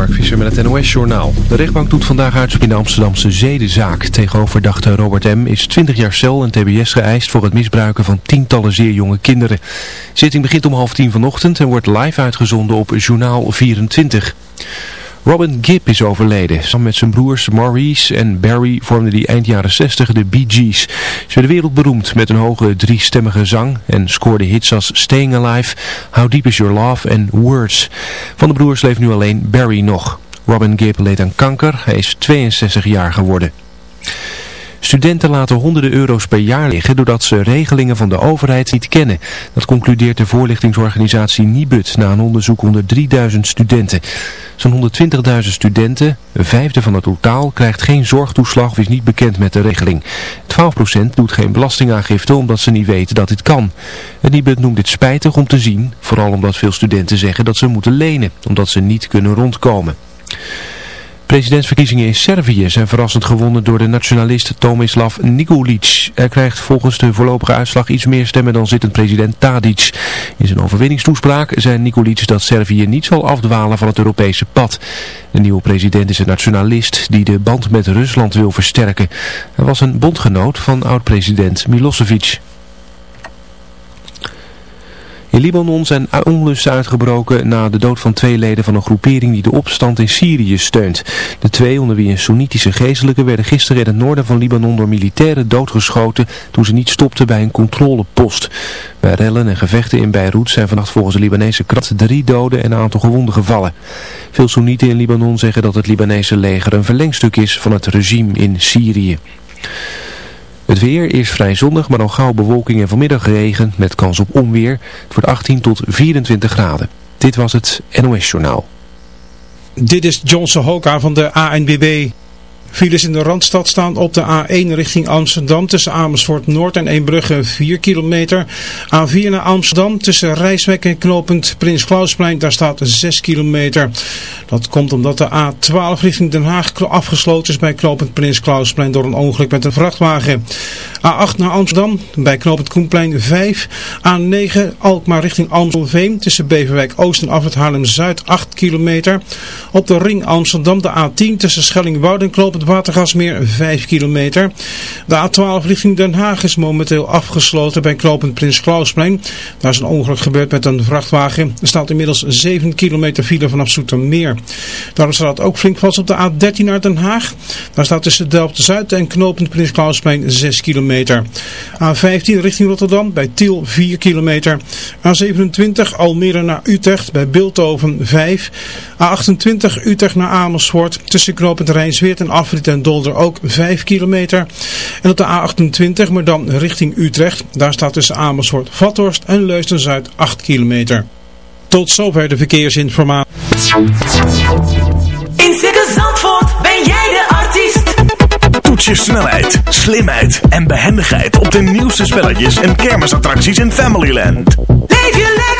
Mark Visser met het NOS-journaal. De rechtbank doet vandaag uitspraak in de Amsterdamse zedenzaak. Tegenover verdachte Robert M. is 20 jaar cel en tbs geëist voor het misbruiken van tientallen zeer jonge kinderen. De zitting begint om half tien vanochtend en wordt live uitgezonden op Journaal 24. Robin Gibb is overleden. Samen met zijn broers Maurice en Barry vormden die eind jaren 60 de Bee Gees. Ze werden wereldberoemd met een hoge driestemmige zang en scoorden hits als Staying Alive, How Deep Is Your Love en Words. Van de broers leeft nu alleen Barry nog. Robin Gibb leed aan kanker. Hij is 62 jaar geworden. Studenten laten honderden euro's per jaar liggen doordat ze regelingen van de overheid niet kennen. Dat concludeert de voorlichtingsorganisatie Nibud na een onderzoek onder 3000 studenten. Zo'n 120.000 studenten, een vijfde van het totaal, krijgt geen zorgtoeslag of is niet bekend met de regeling. 12% doet geen belastingaangifte omdat ze niet weten dat dit kan. Het Nibud noemt dit spijtig om te zien, vooral omdat veel studenten zeggen dat ze moeten lenen, omdat ze niet kunnen rondkomen. Presidentsverkiezingen in Servië zijn verrassend gewonnen door de nationalist Tomislav Nikolic. Hij krijgt volgens de voorlopige uitslag iets meer stemmen dan zittend president Tadic. In zijn overwinningstoespraak zei Nikolic dat Servië niet zal afdwalen van het Europese pad. De nieuwe president is een nationalist die de band met Rusland wil versterken. Hij was een bondgenoot van oud-president Milosevic. In Libanon zijn onlusten uitgebroken na de dood van twee leden van een groepering die de opstand in Syrië steunt. De twee, onder wie een Soenitische geestelijke, werden gisteren in het noorden van Libanon door militairen doodgeschoten toen ze niet stopten bij een controlepost. Bij rellen en gevechten in Beirut zijn vannacht volgens de Libanese krant drie doden en een aantal gewonden gevallen. Veel Soenieten in Libanon zeggen dat het Libanese leger een verlengstuk is van het regime in Syrië. Het weer is vrij zonnig, maar al gauw bewolking en vanmiddag regen met kans op onweer. Het wordt 18 tot 24 graden. Dit was het NOS Journaal. Dit is Johnson Hoka van de ANBB. Files in de Randstad staan op de A1 richting Amsterdam tussen Amersfoort Noord en Eembrugge 4 kilometer. A4 naar Amsterdam tussen Rijswijk en knooppunt Prins Klausplein, daar staat 6 kilometer. Dat komt omdat de A12 richting Den Haag afgesloten is bij knooppunt Prins Klausplein door een ongeluk met een vrachtwagen. A8 naar Amsterdam bij knooppunt Koenplein 5. A9 Alkmaar richting Amstelveen tussen Beverwijk Oost en Afrit Haarlem-Zuid 8 kilometer. Op de ring Amsterdam de A10 tussen Schellingwoude en Watergasmeer 5 kilometer. De A12 richting Den Haag is momenteel afgesloten bij knooppunt Prins Klausplein. Daar is een ongeluk gebeurd met een vrachtwagen. Er staat inmiddels 7 kilometer file vanaf Soetermeer. Daarom staat ook flink vast op de A13 naar Den Haag. Daar staat tussen Delft-Zuid en knooppunt Prins Klausplein 6 kilometer. A15 richting Rotterdam bij Tiel 4 kilometer. A27 Almere naar Utrecht bij Bilthoven 5. A28 Utrecht naar Amersfoort tussen knooppunt Rijnsweert en Afrit en Dolder ook 5 kilometer. En op de A28 maar dan richting Utrecht. Daar staat tussen Amersfoort, Vathorst en Leusden-Zuid 8 kilometer. Tot zover de verkeersinformatie. In Circus Zandvoort ben jij de artiest. Toets je snelheid, slimheid en behendigheid op de nieuwste spelletjes en kermisattracties in Familyland. Leef je lekker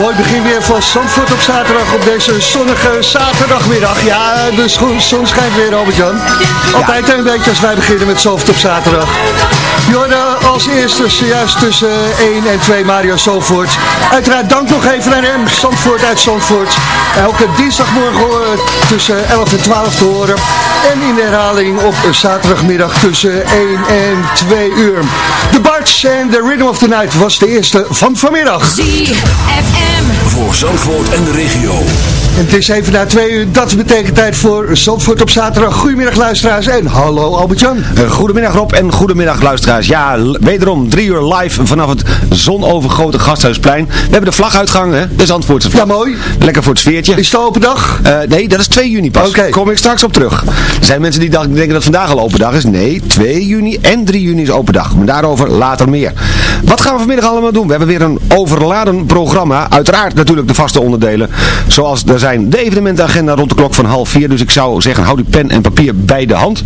Mooi begin weer van Zandvoort op zaterdag op deze zonnige zaterdagmiddag. Ja, de zon schijnt weer, Albert-Jan. Altijd een beetje als wij beginnen met Zandvoort op zaterdag. Jorden als eerste zojuist tussen 1 en 2 Mario Zandvoort. Uiteraard dank nog even aan hem, Zandvoort uit Zandvoort. Elke dinsdagmorgen tussen 11 en 12 te horen. En in de herhaling op zaterdagmiddag tussen 1 en 2 uur. De Barts en The Rhythm of the Night was de eerste van vanmiddag. ZFM. Voor Zandvoort en de regio. En het is even na twee uur, dat betekent tijd voor Zandvoort op zaterdag. Goedemiddag luisteraars en hallo Albert-Jan. Eh, Goedemiddag Rob en goedemiddag luisteraars. Ja, wederom drie uur live vanaf het zonovergoten Gasthuisplein. We hebben de vlag uitgehangen, hè? de Zandvoortse vlag. Ja, mooi. Lekker voor het sfeertje. Is het open dag? Eh, nee, dat is 2 juni pas. Oké. Kom ik straks op terug. Er zijn mensen die denken dat vandaag al open dag is. Nee, 2 juni en 3 juni is open dag. Maar daarover later meer. Wat gaan we vanmiddag allemaal doen? We hebben weer een overladen programma. Uiteraard natuurlijk de vaste onderdelen. Zoals er zijn de evenementenagenda rond de klok van half vier. Dus ik zou zeggen, hou die pen en papier bij de hand.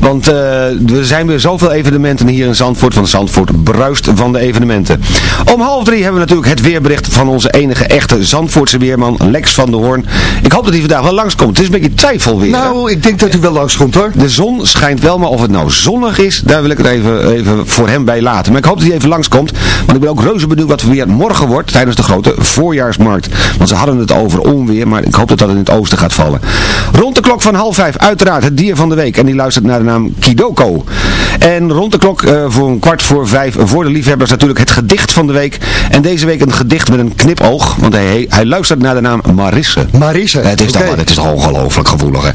Want eh, er zijn weer zoveel evenementen hier in Zandvoort. Van Zandvoort bruist van de evenementen. Om half drie hebben we natuurlijk het weerbericht van onze enige echte Zandvoortse weerman Lex van der Hoorn. Ik hoop dat hij vandaag wel langskomt. Het is een beetje twijfel weer. hè? Nou, ik denk dat u wel langskomt hoor. De zon schijnt wel, maar of het nou zonnig is, daar wil ik het even, even voor hem bij laten. Maar ik hoop dat hij even langskomt, want ik ben ook reuze benieuwd wat weer morgen wordt tijdens de grote voorjaarsmarkt. Want ze hadden het over onweer, maar ik hoop dat dat in het oosten gaat vallen. Rond de klok van half vijf, uiteraard het dier van de week. En die luistert naar de naam Kidoko. En rond de klok eh, voor een kwart voor vijf, voor de liefhebbers natuurlijk het gedicht van de week. En deze week een gedicht met een knipoog, want hij, hij luistert naar de naam Marisse. Marisse. Het is, toch, het is ongelooflijk gevoelig, hè?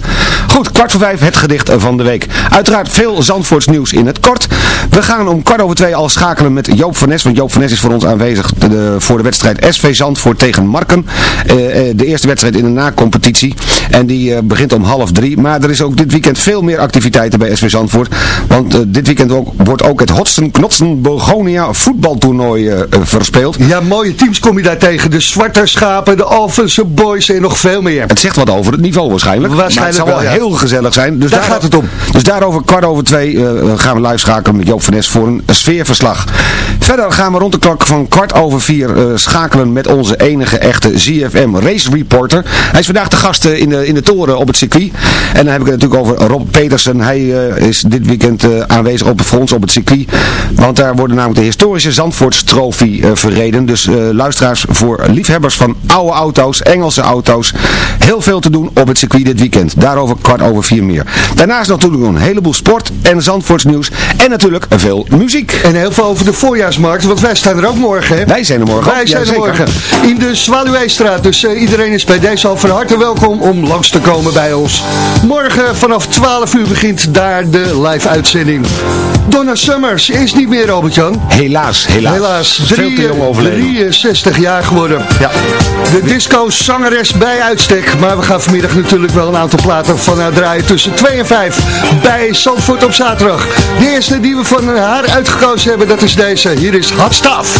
Goed, kwart voor vijf het gedicht van de week. Uiteraard veel Zandvoorts nieuws in het kort. We gaan om kwart over twee al schakelen met Joop van Nes. Want Joop van Nes is voor ons aanwezig de- voor de wedstrijd SV Zandvoort tegen Marken. Eh, eh, de eerste wedstrijd in de na-competitie. En die begint om half drie. Maar er is ook dit weekend veel meer activiteiten bij SV Zandvoort. Want dit weekend ook, wordt ook het Hotsen Knotsen Begonia voetbaltoernooi eh, eh, verspeeld. Ja, mooie teams kom je daar tegen. De Zwarte Schapen, de Alphense Boys en nog veel meer. Het zegt wat over het niveau waarschijnlijk. Waarschijnlijk maar het zal wel, ja. heel gezellig zijn. Dus Daar gaat het om. Dus daarover kwart over twee eh, gaan we live schakelen met Joop van Nes voor een sfeerverslag. Verder gaan we rond de klok van kwart over vier schakelen met onze enige echte ZFM Race Reporter. Hij is vandaag de gast in, de, in de toren op het circuit. En dan heb ik het natuurlijk over Rob Petersen. Hij is dit weekend eh, aanwezig op het front op het circuit. Want daar worden namelijk de historische Zandvoorts trofee eh, verreden. Dus eh, luisteraars voor liefhebbers van oude auto's, Engelse auto's. Heel veel te doen op het circuit dit weekend. Daarover kwart over vier meer. Daarnaast natuurlijk een heleboel sport en Zandvoorts nieuws. En natuurlijk veel muziek. En heel veel over de voorjaarsmarkt, want wij staan er ook morgen. Hè? Wij zijn er morgen. Wij zijn er morgen in de Zwaluweestraat. Dus eh, iedereen is bij deze al van harte welkom om langs te komen bij ons. Morgen vanaf 12 uur begint daar de live uitzending. Donna Summers is niet meer, Robert-Jan. Helaas, helaas. Helaas, Veel te drie- jong overleden. 63 jaar geworden. Ja. De disco-zangeres bij uitstek. Maar we gaan vanmiddag natuurlijk wel een aantal platen van haar draaien tussen 2 en 5 bij Zandvoort op zaterdag. De eerste die we van haar uitgekozen hebben, dat is deze. Hier is Hot Stuff.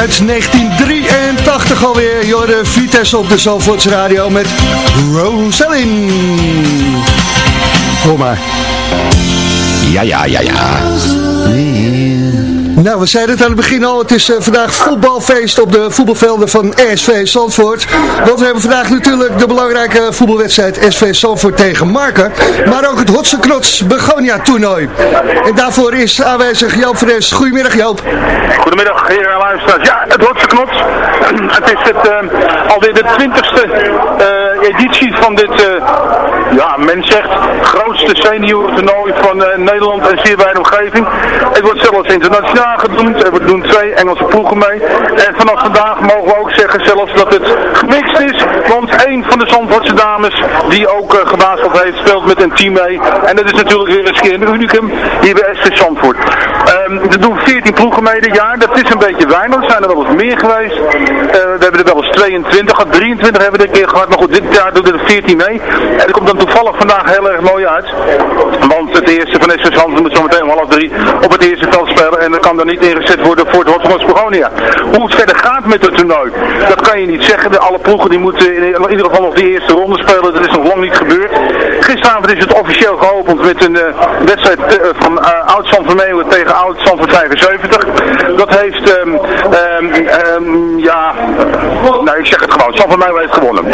Uit 1983 alweer. Jorde Vitesse op de Zalvoorts Radio met Rosalind. Kom maar. Ja, ja, ja, ja. Nou, we zeiden het aan het begin al. Het is eh, vandaag voetbalfeest op de voetbalvelden van SV Zandvoort. Want we hebben vandaag natuurlijk de belangrijke voetbalwedstrijd SV Zandvoort tegen Marken. Maar ook het Hotse Knots Begonia toernooi. En daarvoor is aanwezig Joop Fres. Goedemiddag Joop. Goedemiddag, heren en luisteraars. Ja, het Hotse Knots. Het is het, eh, alweer de twintigste eh, editie van dit, eh, ja, men zegt, grootste seniorentoernooi van eh, Nederland en zeer bij de omgeving. Het wordt zelfs internationaal gedoemd. Er doen twee Engelse ploegen mee. En vanaf vandaag mogen we ook zeggen zelfs dat het gemixt is. Want een van de Zandvoortse dames, die ook uh, heeft, speelt met een team mee. En dat is natuurlijk weer eens een unicum hier bij SV Zandvoort. Ehm, er doen 14 ploegen mee dit jaar. Dat is een beetje weinig. Er zijn er wel eens meer geweest. We hebben er wel eens 22 gehad. 23 hebben we een keer gehad. Maar goed, dit jaar doen er 14 mee. En dat komt dan toevallig vandaag heel erg mooi uit. Want het eerste van SV Zandvoort moet zo meteen om half drie op het eerste veld spelen. En dat kan dan niet ingezet worden voor het Hotspot Begonia. Hoe het verder gaat met het toernooi, dat kan je niet zeggen. De, alle ploegen die moeten in, ieder geval nog die eerste ronde spelen. Dat is nog lang niet. Gisteravond is het officieel geopend met een uh, wedstrijd uh, van uh, oud van Meeuwen tegen oud van 75. Dat heeft, um, ja, nou ik zeg het gewoon, San heeft gewonnen. 3-1.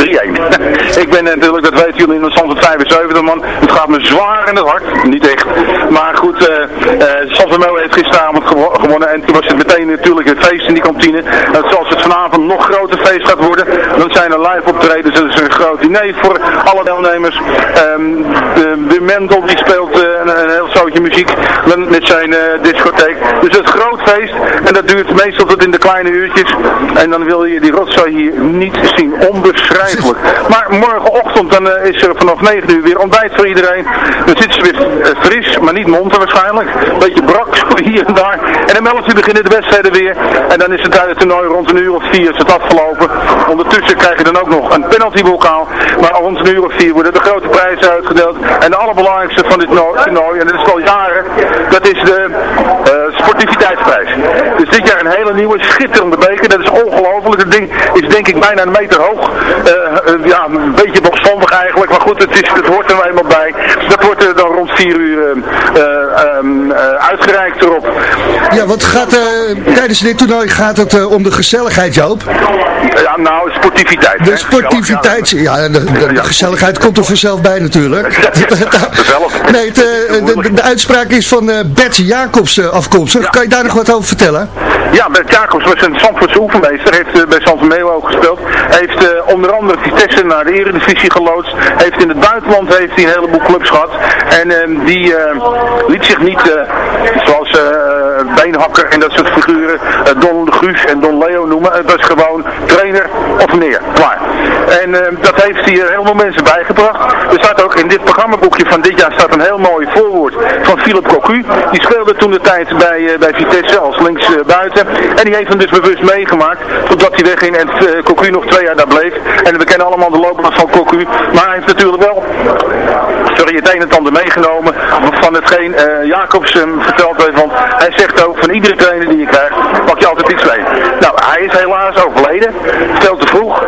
ik ben natuurlijk, dat weten jullie, in San van 75 man. Het gaat me zwaar in het hart. Niet echt. Maar goed, uh, heeft gisteravond gewo gewonnen. En toen was het meteen natuurlijk een feest in die kantine. En zoals het vanavond nog groter feest gaat worden, dan zijn er live optredens. Dat is een groot diner voor alle deelnemers. Um, de, de Mendel die speelt uh, een, een, heel zootje muziek met, zijn uh, discotheek. Dus het groot feest. En dat duurt meestal tot in de kleine uurtjes. En dan wil je die rotzooi hier niet zien. Onbeschrijfelijk. Maar morgenochtend dan uh, is er vanaf 9 uur weer ontbijt voor iedereen. Dan zitten ze weer fris, maar niet monter waarschijnlijk. Beetje brak hier en daar. En om 11 uur beginnen de wedstrijden weer. En dan is het uit het toernooi rond een uur of vier is het afgelopen. Ondertussen krijg je dan ook nog een penaltybokaal. Maar rond een uur of vier worden de grote prijzen En de allerbelangrijkste van dit toernooi, en dat is al jaren, dat is de uh, sportiviteitsprijs. Dus dit jaar een hele nieuwe, schitterende beker. Dat is ongelooflijk. Het ding is denk ik bijna een meter hoog. Uh, uh, ja, een beetje opstandig eigenlijk. Maar goed, het, is, het hoort er eenmaal bij. Dat wordt dan rond vier uur uitgereikt erop. Ja, wat gaat tijdens dit toernooi gaat het om de gezelligheid, Joop? Ja, nou, sportiviteit. De sportiviteit, ja, de, de, de gezelligheid komt er vanzelf bij natuurlijk. Nee, het, de, de, de, uitspraak is van Bert Jacobs afkomstig. Ja. Kan je daar nog wat over vertellen? Ja, Bert Jacobs was een Zandvoortse oefenmeester. Heeft bij Zandvoort ook gespeeld. Heeft onder andere Vitesse naar de eredivisie geloodst. Heeft in het buitenland heeft hij een heleboel clubs gehad. En die liet zich niet, zoals Beenhakker en dat soort figuren, Don de Guus en Don Leo noemen. Het was gewoon trainer of meneer. Klaar. En dat heeft hij helemaal mensen bijgebracht. Er staat ook in dit programmaboekje van dit jaar staat een heel mooi voorwoord van Philip Cocu. Die speelde toen de tijd bij, bij Vitesse als links buiten. En die heeft hem dus bewust meegemaakt totdat hij wegging en Cocu nog twee jaar daar bleef. En we kennen allemaal de loopbaan van Cocu. Maar hij heeft natuurlijk wel het een en ander meegenomen van hetgeen Jacobs hem verteld heeft. Want hij zegt ook van iedere trainer die je krijgt pak je altijd iets mee. Nou, hij is helaas overleden. Veel te vroeg.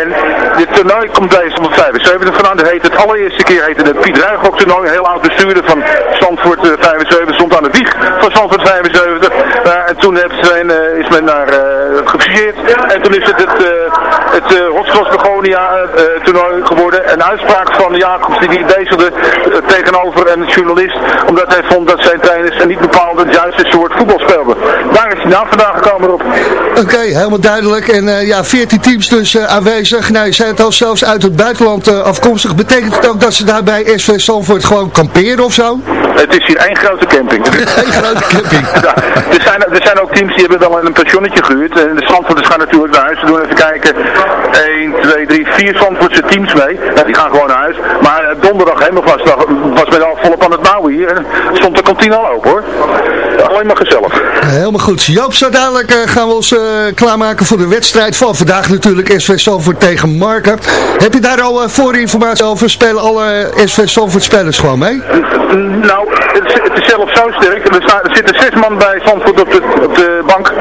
En dit toernooi komt deze 175 vandaan. Dat heet het allereerste keer heette het Piet Ruigrok toernooi. Een heel oud bestuurder van Zandvoort uh, 75 stond aan de wieg van Zandvoort 75. Uh, en toen men, uh, is men naar uh, En toen is het het, het uh, Hotskross Begonia toernooi geworden. Een uitspraak van Jacobs die die bezigde tegenover een journalist. Omdat hij vond dat zijn trainers niet bepaald het juiste soort voetbal speelden. Daar is hij na vandaag gekomen op. Oké, okay, helemaal duidelijk. En ja, 14 teams dus aanwezig. Nou, je zei het al zelfs uit het buitenland afkomstig. Betekent het ook dat ze daar bij SV Zandvoort gewoon kamperen of zo? Het is hier één grote camping. Eén grote camping. ja, er, zijn, er zijn ook teams die hebben wel een pensionnetje gehuurd. En de Zandvoorters gaan natuurlijk naar huis. We doen even kijken. 1, 2, 3, vier Zandvoortse teams mee. Die gaan gewoon naar huis. Maar eh, donderdag hemelvastdag was men al volop aan het bouwen hier. En stond de kantine al open hoor. Alleen maar gezellig. Helemaal goed. Joop, zo dadelijk eh, gaan we ons eh, klaarmaken voor de wedstrijd van vandaag natuurlijk. SV Zandvoort tegen Marken. Heb je daar al uh, voorinformatie over? Spelen alle SV Zandvoort spelers gewoon mee? Nou, het is, zelfs zo sterk. Er, staan- er zitten zes man bij Zandvoort op de, op de bank.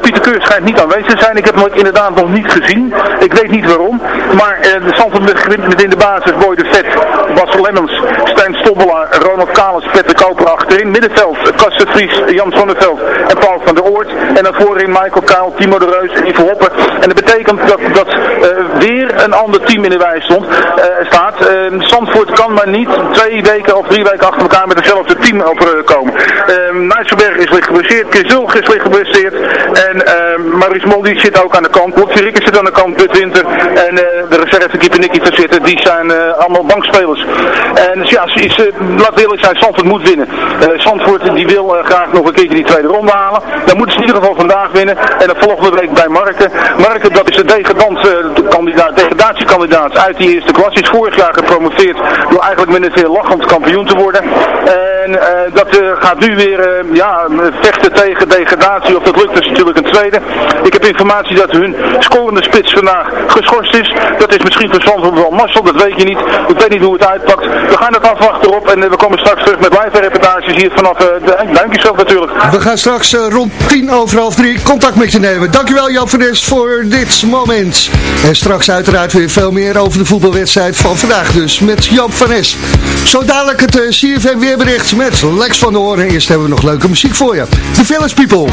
Pieter Keur schijnt niet aanwezig zijn. Ik heb hem inderdaad nog niet gezien. Ik weet niet waarom. Maar eh, de Zandvoort met, met in de basis Boy de Vet, Bas Lemmens, Stijn Stobbelaar, Ronald Kalis, Petter Koper achterin. Middenveld, Kasten Vries, Jan Zonneveld en Paul van der Oort. En dan voorin Michael Kuil, Timo de Reus en Ivo Hoppen. En dat betekent dat, dat eh, weer een ander team in de wei stond, eh, staat. Eh, Zandvoort kan maar niet twee weken of drie weken achter elkaar met hetzelfde team opkomen. Uh, Nijsselberg is licht geblesseerd, Zulg is licht geblesseerd. En Maurice Mol die zit ook aan de kant. Lotje Rikker zit aan de kant, Bud Winter. En eh, de reservekeeper Nicky Versitten, die zijn eh, allemaal bankspelers. En dus ja, is, uh, laat eerlijk zijn, Zandvoort moet winnen. Eh Zandvoort die wil eh, graag nog een keertje die tweede ronde halen. Dan moeten ze in ieder geval vandaag winnen. En dan volgende week bij Marken. Marken, dat is de degradant, eh, kandidaat, degradatiekandidaat uit die eerste klas. Is vorig jaar gepromoveerd door eigenlijk min of meer lachend kampioen te worden. En eh, dat eh, gaat nu weer eh, ja, vechten tegen degradatie. Of dat lukt is natuurlijk een tweede. Heb informatie dat hun scorende spits vandaag geschorst is. Dat is misschien Zandvoort wel Marcel, dat weet je niet. Ik weet niet hoe het uitpakt. We gaan het afwachten erop en eh, we komen straks terug met live reportages hier vanaf uh, de Duinkjesveld natuurlijk. We gaan straks eh, rond tien over half drie contact met je nemen. Dankjewel Jan van Nes voor dit moment. En straks uiteraard weer veel meer over de voetbalwedstrijd van vandaag dus met Jan van Nes. Zo dadelijk het eh, CFM weerbericht met Lex van der Hoorn. Eerst hebben we nog leuke muziek voor je. The Village People.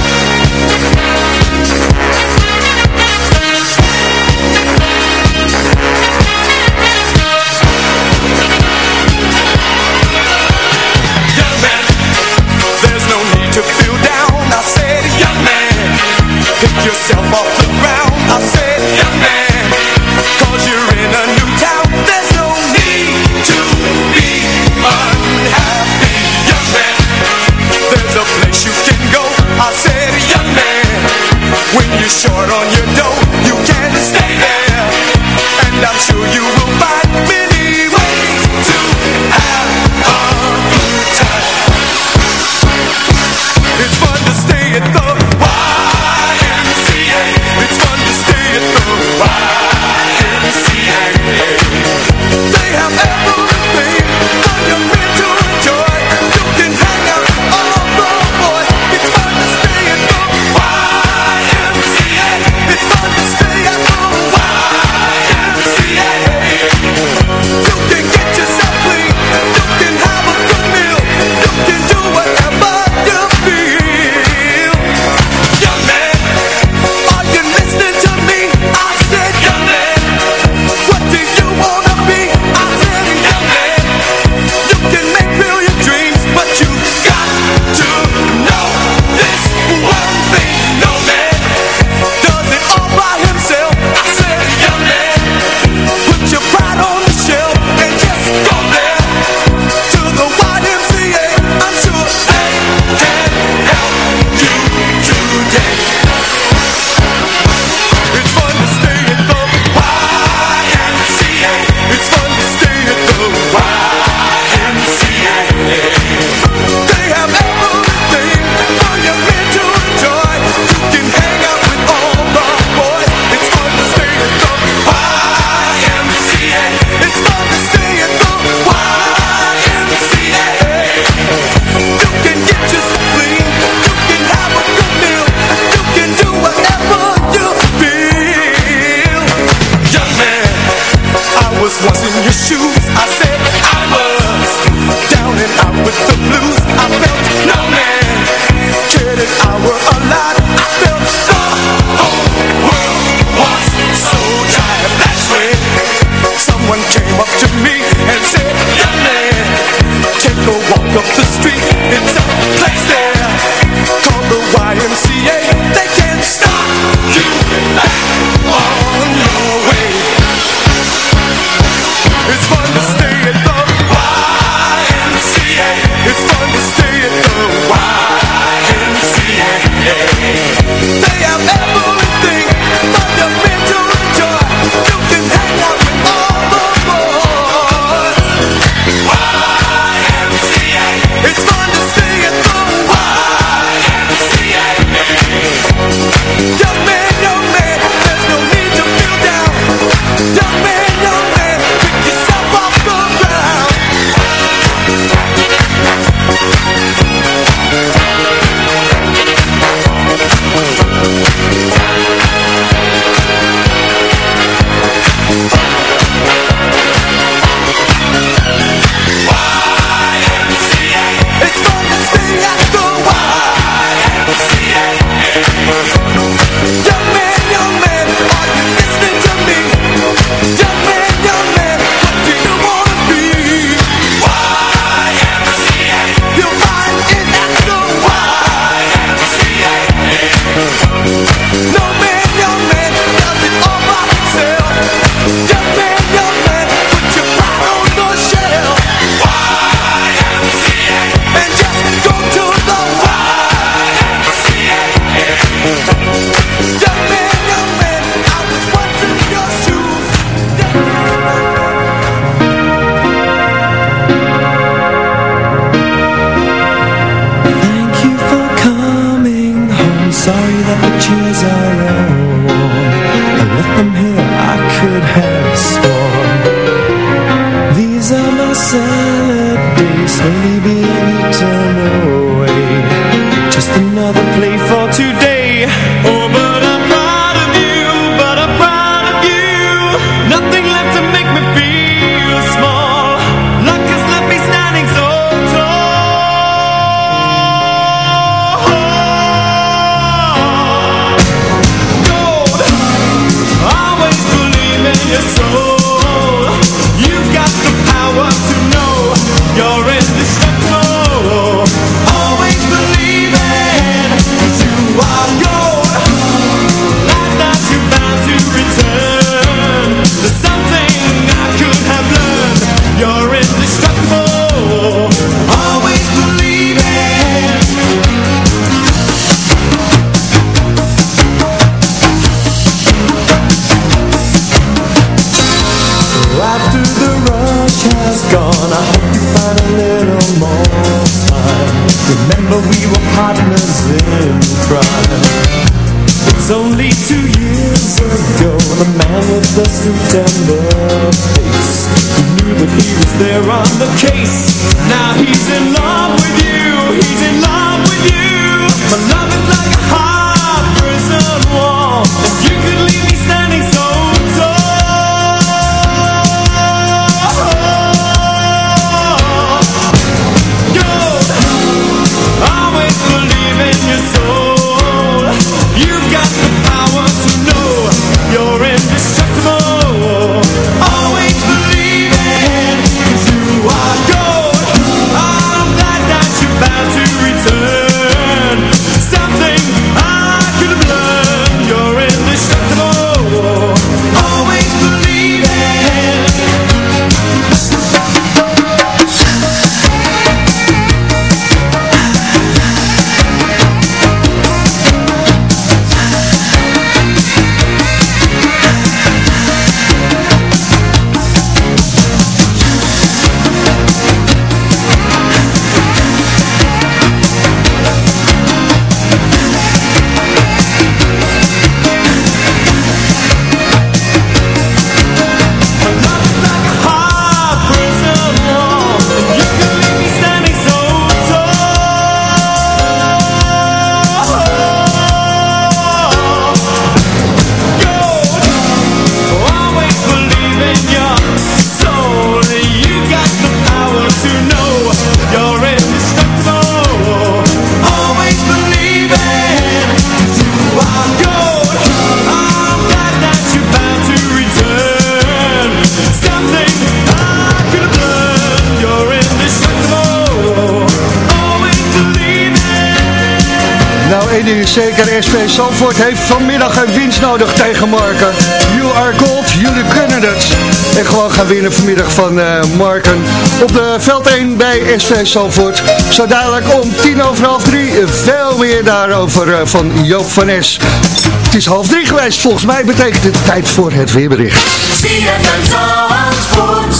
Heeft vanmiddag een winst nodig tegen Marken. You are gold, jullie kunnen het. En gewoon gaan winnen vanmiddag van eh, Marken op de veld 1 bij SV Zandvoort. Zo dadelijk om tien over half drie, veel meer daarover eh, van Joop van Es. Het is half drie geweest, volgens mij betekent het tijd voor het weerbericht. Zandvoort,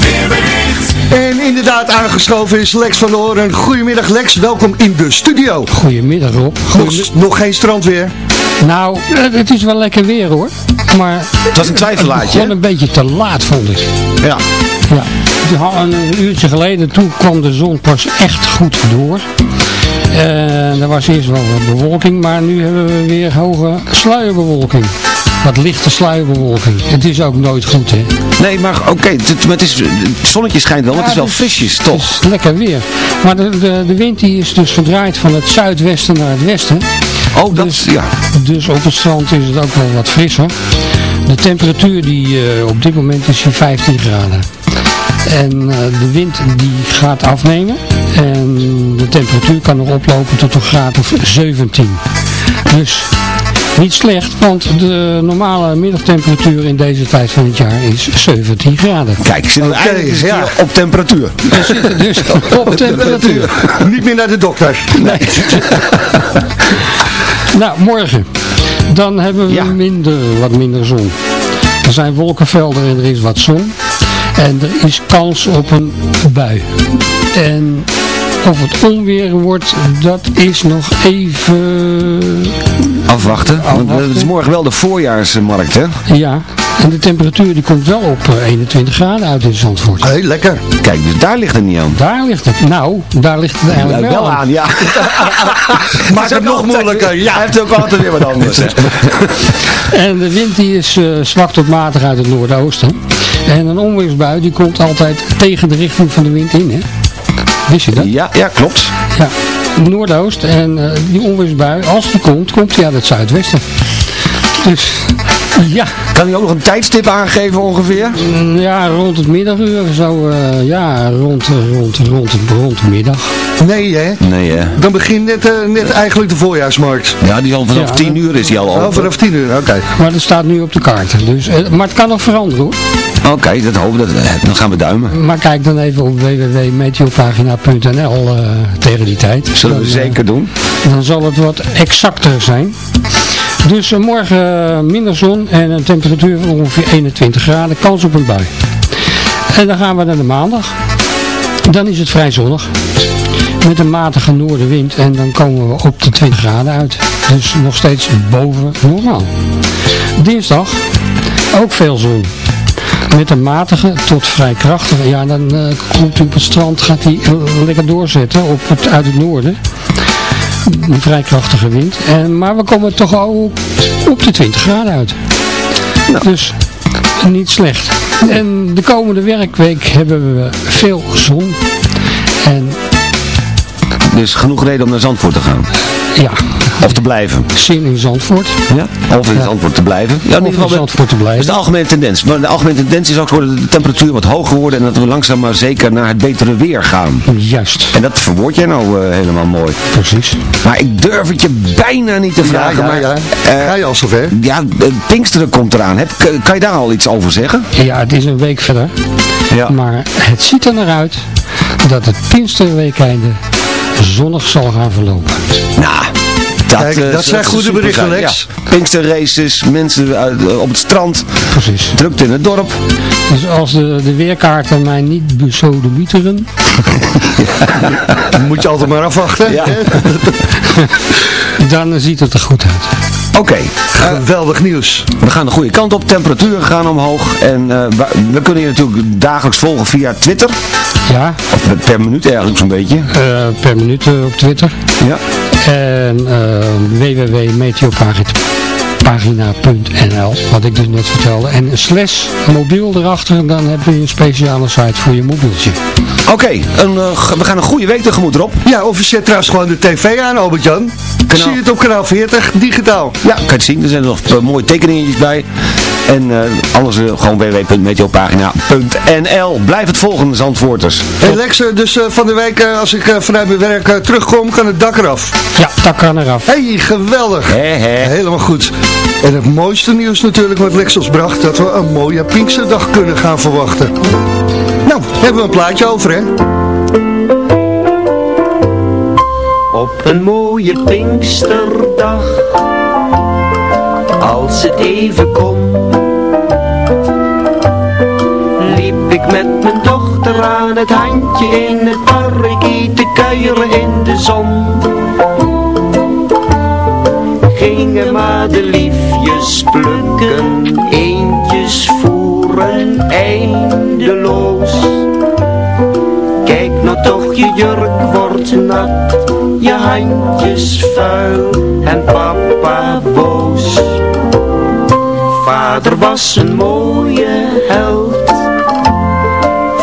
weerbericht. En inderdaad aangeschoven is Lex van Hoorn. Goedemiddag Lex, welkom in de studio. Goedemiddag Rob. Nog, nog geen strandweer? Nou, eh, het is wel lekker weer hoor. Maar Het was een begon hè? een beetje te laat vond ik. Ja. Ja. Een uurtje geleden, toen kwam de zon pas echt goed door. En er was eerst wel wat bewolking, maar nu hebben we weer hoge sluierbewolking. Wat lichte sluierbewolking. Het is ook nooit goed hè. Nee, maar oké, het, het, is, het zonnetje schijnt wel, maar het is wel frisjes, toch? Het is lekker weer. Maar de, de, de wind die is dus gedraaid van het zuidwesten naar het westen. Oh, dat dus, ja. Dus op het strand is het ook wel wat frisser. De temperatuur die eh, op dit moment is hier 15 graden. En eh, de wind die gaat afnemen. En de temperatuur kan nog oplopen tot een graad of 17. Dus niet slecht, want de normale middagtemperatuur in deze tijd van het jaar is 17 graden. Kijk, we Oké, eigenlijk ja. op temperatuur. We zitten dus op temperatuur. Niet meer naar de dokter. Nee. nou, morgen. Dan hebben we Ja. minder, wat minder zon. Er zijn wolkenvelden en er is wat zon. En er is kans op een bui. En of het onweer wordt, dat is nog even... Afwachten, want Afwachten. het is morgen wel de voorjaarsmarkt, hè? Ja, en de temperatuur die komt wel op eh, 21 graden uit in Zandvoort. Heel lekker. Kijk, dus daar ligt het niet aan. Daar ligt het. Nou, daar ligt het eigenlijk wel, aan. ja. Maakt het nog moeilijker. Ja. Heeft ook altijd weer wat anders. En de wind die is eh, zwak tot matig uit het noordoosten. En een onweersbui die komt altijd tegen de richting van de wind in. Hè? Wist je dat? Ja, ja, klopt. Ja, noordoost. En eh, die onweersbui, als die komt, komt die uit het zuidwesten. Dus ja, Kan hij ook nog een tijdstip aangeven ongeveer? mm, ja rond het middaguur, zo eh, ja, rond, rond, rond, rond de middag. Nee, hè? Nee, hè? Dan begint net, eh, net eigenlijk de voorjaarsmarkt. Ja, die al vanaf Ja. 10 uur is hij al open. Oh, vanaf 10 uur, oké. Maar dat staat nu op de kaart. Dus, maar het kan nog veranderen hoor. Oké, dat hopen we. Dan gaan we duimen. Maar kijk dan even op www.meteopagina.nl eh, tegen die tijd. Zullen we Dan, eh, zeker doen. Dan zal het wat exacter zijn. Dus eh, morgen minder zon en een temperatuur van ongeveer 21 graden. Kans op een bui. En dan gaan we naar de maandag. Dan is het vrij zonnig. Met een matige noordenwind en dan komen we op de 20 graden uit. Dus nog steeds boven normaal. Dinsdag ook veel zon. Met een matige tot vrij krachtige. Ja, dan eh, komt u op het strand, gaat hij eh, lekker doorzetten op het, uit het noorden. Een vrij krachtige wind. En, maar we komen toch ook op de 20 graden uit. Dus niet slecht. En de komende werkweek hebben we veel zon. En Dus genoeg reden om naar Zandvoort te gaan. ja, Of te blijven. zin in Zandvoort. Ja? Of in Ja. Zandvoort te blijven. Ja, in Of ieder geval in Zandvoort te Dat blijven. is de algemene tendens. Maar de algemene tendens is ook worden de temperatuur wat hoger worden en dat we langzaam maar zeker naar het betere weer gaan. Juist. En dat verwoord jij nou eh, helemaal mooi. Precies. Maar ik durf het je bijna niet te vragen. ja, maar, ja. eh, Ga je al zover? ja, eh, Pinksteren komt eraan. Heb, kan je daar al iets over zeggen? Ja, het is een week verder. Ja. Maar het ziet er naar uit dat het Pinksterweekeinde zonnig zal gaan verlopen. Nou, dat, Kijk, eh, dat zijn is goede berichten. Lex. Ja. Pinksterraces, mensen uit- eh, op het strand, Precies. drukte in het dorp. Dus als de, de weerkaarten mij niet besodemieteren, Dan moet je altijd maar afwachten. Ja. hè? dan ziet het er goed uit. Oké, Geweldig nieuws. we gaan de goede kant op. Temperaturen gaan omhoog. En eh, we, we kunnen je natuurlijk dagelijks volgen via Twitter. Ja, Of per minuut eigenlijk zo'n beetje. eh, per minuut eh, op Twitter. Ja. En uh, www.meteopagina.nl Wat ik dus net vertelde. En een slash mobiel erachter, dan heb je een speciale site voor je mobieltje. Oké, een, eh, we gaan een goede week tegemoet erop. Ja, of je zet trouwens gewoon de tv aan, Albert-Jan. Zie je het op kanaal 40, digitaal. Ja, kan je het zien. Er zijn nog eh, mooie tekeningetjes bij. En eh, anders eh, gewoon www.meteopagina.nl. Blijf het volgen, Zandvoorters. Hey Lex, eh, dus eh, van de week als ik eh, vanuit mijn werk terugkom, kan het dak eraf. Ja, dat kan eraf. hey, geweldig. Hè. Helemaal goed. En het mooiste nieuws natuurlijk wat Lex ons bracht, dat we een mooie Pinksterdag kunnen gaan verwachten. Nou, hebben we een plaatje over, hè? Op een mooie Pinksterdag, als het even kon, ik met mijn dochter aan het handje in het parkie te kuieren in de zon. Gingen maar de liefjes plukken, eentjes voeren eindeloos. Kijk nou toch, je jurk wordt nat, je handjes vuil en papa boos. Vader was een mooie held,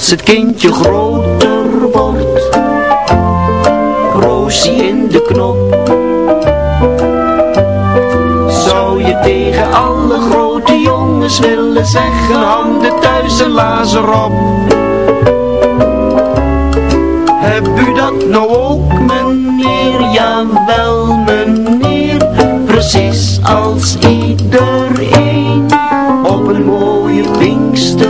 Als het kindje groter wordt. Roosie in de knop. Zou je tegen alle grote jongens willen zeggen Handen thuis en lazer op Heb u dat nou ook meneer? Jawel meneer Precies als iedereen Op een mooie Pinksterdag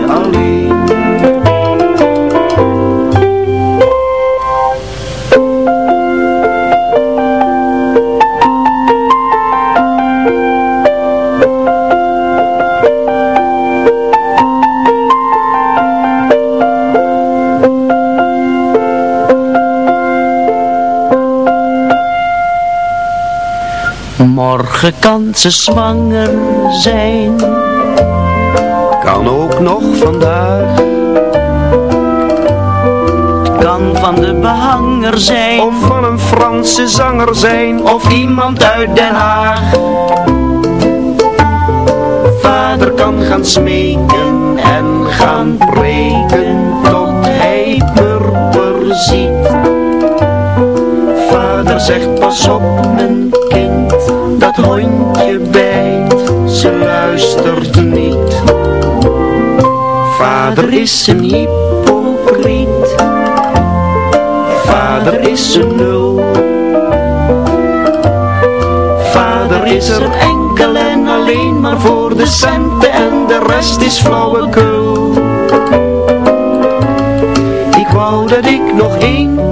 alleen Morgen kan ze zwanger zijn, kan ook nog vandaag. Kan van de behanger zijn, of van een Franse zanger zijn, of iemand uit Den Haag. Vader kan gaan smeken en gaan preken, tot hij purper ziet. Vader zegt pas op mijn kind, dat hondje bijt, ze luistert niet Vader is een hypocriet. Vader is een nul. Vader is er enkel en alleen maar voor de centen en de rest is flauwekul. Ik wou dat ik nog één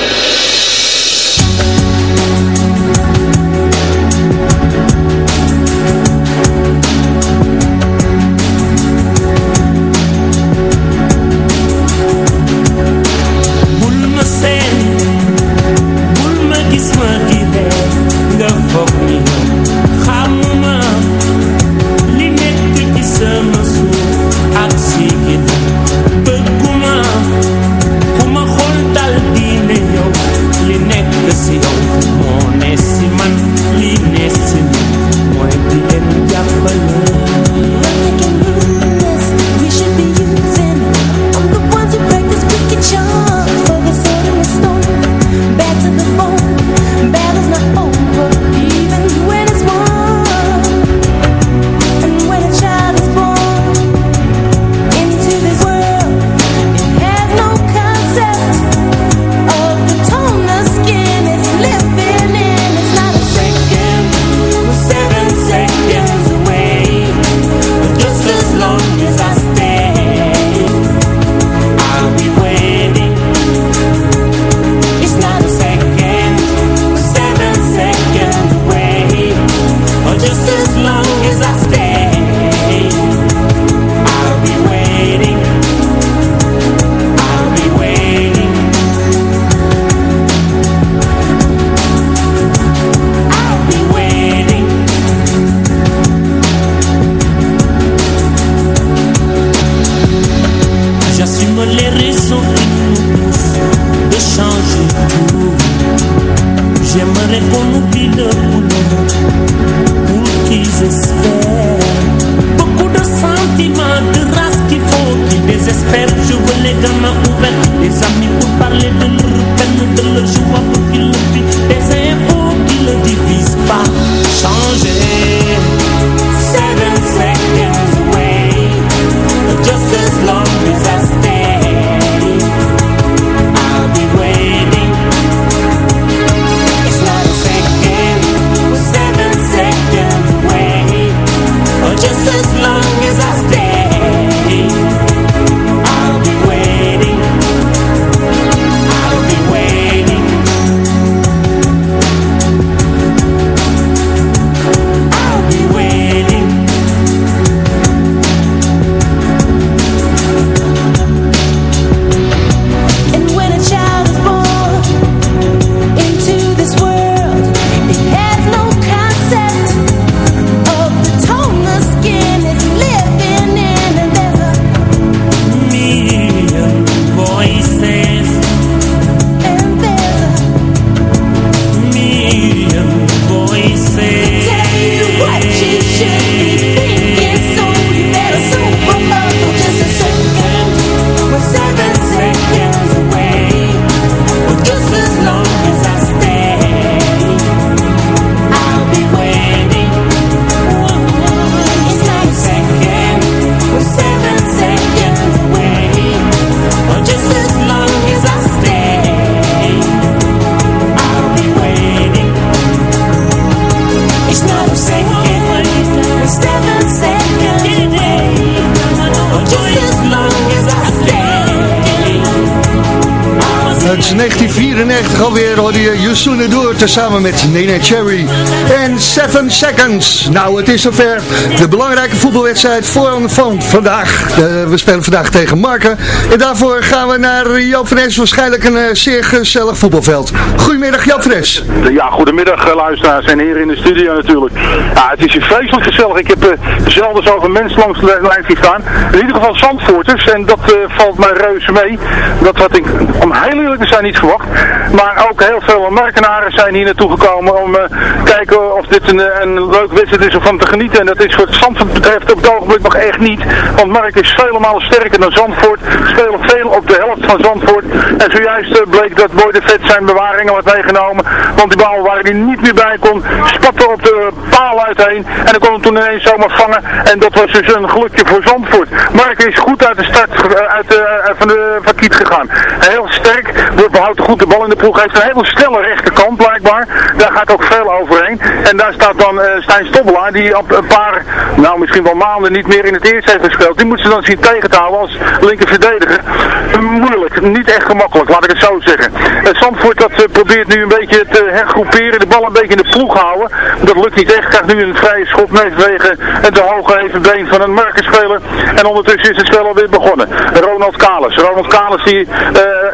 Tezamen met Nene Cherry 7 Seconds. Nou, het is zover. De belangrijke voetbalwedstrijd voor, van vandaag. Eh, we spelen vandaag tegen Marken. En daarvoor gaan we naar Joop. Waarschijnlijk een eh, zeer gezellig voetbalveld. Goedemiddag Joop. Ja, goedemiddag eh, luisteraars en heren in de studio natuurlijk. Ja, het is hier vreselijk gezellig. Ik heb uh, zelden zoveel mensen langs de lijn staan. In ieder geval Zandvoorters en dat eh, valt mij reuze mee. Dat had ik, om heel eerlijk te zijn, niet verwacht. Maar ook heel veel markenaren zijn hier naartoe gekomen om kijken of dit een, een leuk wedstrijd is om van te genieten. En dat is wat Zandvoort betreft op het ogenblik nog echt niet. Want Mark is vele sterker dan Zandvoort. Spelen veel op de helft van Zandvoort. En zojuist uh, bleek dat Boy de Vet zijn bewaringen had meegenomen. Want die bal waar hij niet meer bij kon, spatte op de paal uiteen. En dan kon hem toen ineens zomaar vangen. En dat was dus een gelukje voor Zandvoort. Mark is goed uit de start uh, uit de, van de van Kiet gegaan. Heel sterk, behoudt goed de bal in de ploeg. Heeft een hele snelle rechterkant blijkbaar. Daar gaat ook veel overheen. En daar staat dan uh, Stijn Stobbelaar, die op een paar, nou misschien wel maanden niet meer in het eerste heeft gespeeld. Die moet ze dan zien tegen te houden als linker verdediger. Moeilijk, niet echt gemakkelijk, laat ik het zo zeggen. Uh, Zandvoort dat uh, probeert nu een beetje te hergroeperen, de bal een beetje in de ploeg houden. Dat lukt niet echt, krijgt nu een vrije schop vanwege een te hoge evenbeen van een markenspeler. En ondertussen is het spel alweer begonnen. Ronald Kalis. Ronald Kalis die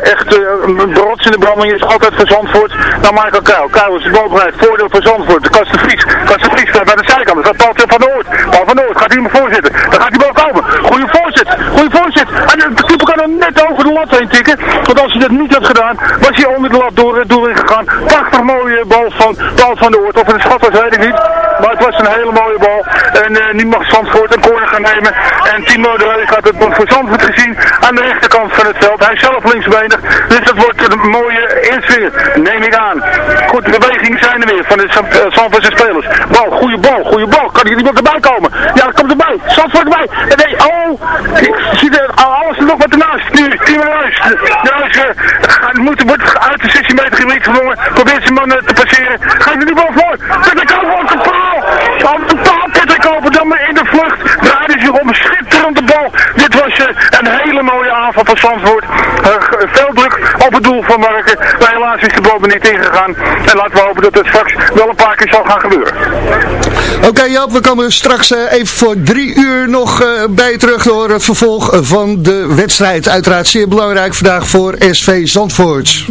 echt een brots in de branding is, altijd voor Zandvoort. Nou Michael Kuil. Kuil is de mogelijkheid, voordeel voor Zandvoort. De Kasten Vries. Kasten Vries bij de zijkant. Dat Paul van Noord. Paul van Noord gaat hier maar voorzitten. Dan gaat die bal komen. Goeie voorzet. Goeie voorzet. En de keeper kan er net over de lat heen tikken. Want als hij dat niet had gedaan, was hij onder de lat door, door gegaan. Prachtig mooie bal van Paul van Noord. Of het een schat was, weet niet. Maar het was een hele mooie bal. En uh, nu mag Zandvoort een corner gaan nemen. En Timo de Leeuw gaat het voor Zandvoort gezien aan de rechterkant het Hij zelf linksbenig. Dus dat wordt een mooie insfeer. Neem ik aan. Goed, de bewegingen zijn er weer van de Zandvoortse spelers. Bal, goede bal, goede bal. Kan hier iemand erbij komen? Ja, dat komt erbij. Zandvoort erbij. En nee, oh, ik zie er alles nog wat ernaast. Nu, Timo Ruijs. Ruijs uh, moet, wordt uit de 16 meter gebied gedwongen. Probeert zijn man uh, te passeren. Gaat er die bal voor. Patrick Koper op de paal. Op de paal, Patrick Koper. Dan maar in de vlucht. Draaide zich om. Schitterend de bal. Dit was uh, een hele van Zandvoort. veel druk op het doel van Marken. Maar helaas is de bal er niet ingegaan. En laten we hopen dat het straks wel een paar keer zal gaan gebeuren. Oké okay, we komen straks uh, even voor drie uur nog uh, bij je terug door het vervolg van de wedstrijd. Uiteraard zeer belangrijk vandaag voor SV Zandvoort.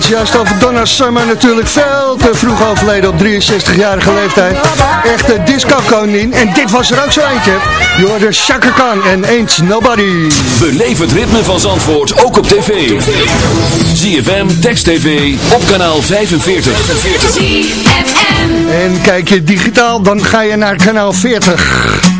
Het is juist over Donna Summer natuurlijk veel te vroeg overleden op 63-jarige leeftijd. Echte disco-koningin. En dit was er ook zo eentje. Je hoorde Chaka Khan en Ain't Nobody. Beleef het ritme van Zandvoort ook op tv. ZFM, Text TV, op kanaal 45. En kijk je digitaal, dan ga je naar kanaal 40.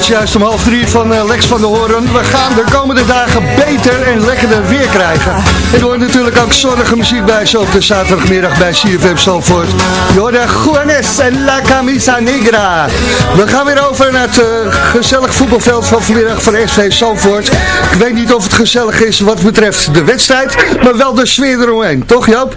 het juist om half drie van eh, Lex van der Hoorn. We gaan de komende dagen beter en lekkerder weer krijgen. En hoort natuurlijk ook zonnige muziek bij zo op de zaterdagmiddag bij CFM Zalvoort. Je hoorde Juanes en La Camisa Negra. We gaan weer over naar het eh, gezellig voetbalveld van vanmiddag van SV Zalvoort. Ik weet niet of het gezellig is wat betreft de wedstrijd, maar wel de sfeer eromheen. Toch Joop?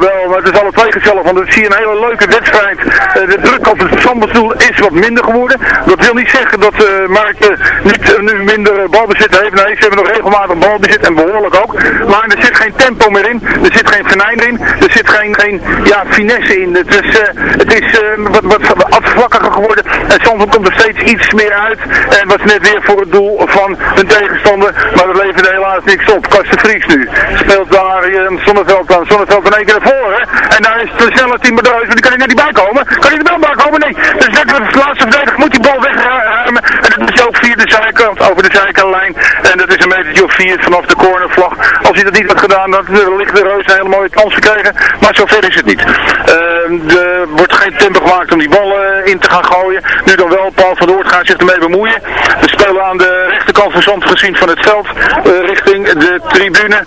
Jawel, maar het is alle twee gezellig, want het zie een hele leuke wedstrijd. Eh, de druk op het Sambersdoel is wat minder geworden. Dat wil niet zeggen dat eh Mark niet, eh, nu minder balbezit heeft. Nee, ze hebben nog regelmatig balbezit en behoorlijk ook. Maar er zit geen tempo meer in, er zit geen venijn in, er zit geen, geen ja, finesse in. Het is, het is wat, wat afvlakkiger geworden en soms komt er steeds iets meer uit. En was net weer voor het doel van hun tegenstander, maar dat leverde helaas niks op. Kasten Vries nu speelt daar een Zonneveld aan. Zonneveld in één keer voren. En daar is het snelle team bedrijf, maar die kan er net niet bij komen. Kan hij er wel bij komen? Nee. Dus net de laatste verdediger moet die bal wegruimen. En dat is ook via de zijkant, over de zijkantlijn. En dat is een metertje of vier vanaf de cornervlag. Als hij dat niet had gedaan, dan ligt de Reus een hele mooie kans gekregen. Maar zover is het niet. Ehm, er wordt geen tempo gemaakt om die bal eh, in te gaan gooien. Nu dan wel, Paul van der Oort gaat zich ermee bemoeien. We spelen aan de rechterkant van Zand gezien van het veld, eh, richting de tribune.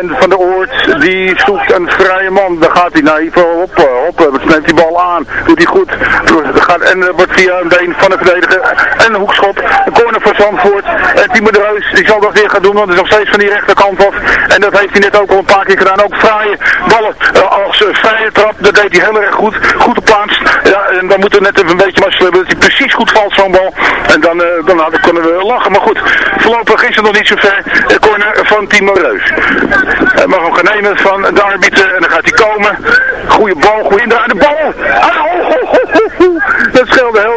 En van der Oort, die zoekt een vrije man. Daar gaat hij naar Ivo, hop, hop, neemt die bal aan. Doet hij goed. En er wordt via een been van de verdediger en een hoekschop. Een corner voor Zandvoort. En Timo de Reus, die zal dat weer gaan doen, want het is nog steeds van die rechterkant af. En dat heeft hij net ook al een paar keer gedaan. Ook fraaie ballen eh, als eh, vrije trap, dat deed hij heel erg goed. Goed geplaatst. Ja, en dan moeten we net even een beetje mazzel hebben dat hij precies goed valt zo'n bal. En dan, eh, dan, dan kunnen we lachen. Maar goed, voorlopig is het nog niet zo ver. De corner van Timo Reus. Hij mag hem gaan nemen van de arbiter en dan gaat hij komen. Goeie bal, goeie indraai. De bal! Oh. Dat scheelde heel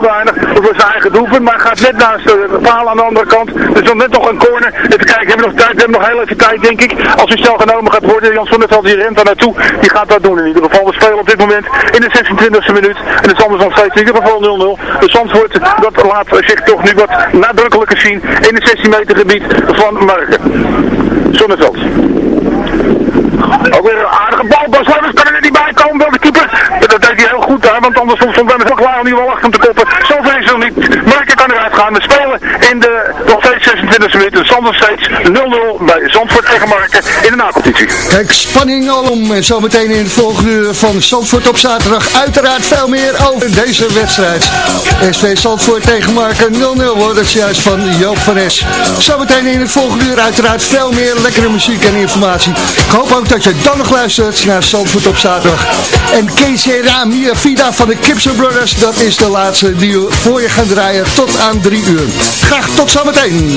was zijn eigen doelpunt, maar gaat net naast de paal aan de andere kant. Dus dan net nog een corner. Even kijken, hebben we nog tijd? We hebben nog heel even tijd, denk ik. Als hij snel genomen gaat worden, Jan Sonneveld die rent daar naartoe. Die gaat dat doen in ieder geval. We spelen op dit moment in de 26e minuut. En het is anders nog steeds in ieder geval 0-0. De Zandvoort, dat laat zich toch nu wat nadrukkelijker zien in het 16 meter gebied van Marken. Zonneveld. Ook weer een aardige bal. Bas Lemmers kan er niet bij komen. Wel de keeper. Dat deed hij heel goed daar. Want anders stond Van Lemmers ook klaar om die wel achter te koppen. Niet. Marken kan eruit gaan. We spelen in de 26 e minuut. De stand nog steeds 0-0 bij Zandvoort tegen Marken in de nacompetitie. Kijk, spanning alom. En zometeen in het volgende uur van Zandvoort op zaterdag. Uiteraard veel meer over deze wedstrijd. SV Zandvoort tegen Marken 0-0 wordt het juist van Joop van Es. Zometeen in het volgende uur uiteraard veel meer lekkere muziek en informatie. Ik hoop ook dat je dan nog luistert naar Zandvoort op zaterdag. En Kesera Mia Vida van de Gibson Brothers, dat is de laatste die we voor je gaan draaien tot aan 3 uur. Graag tot zometeen.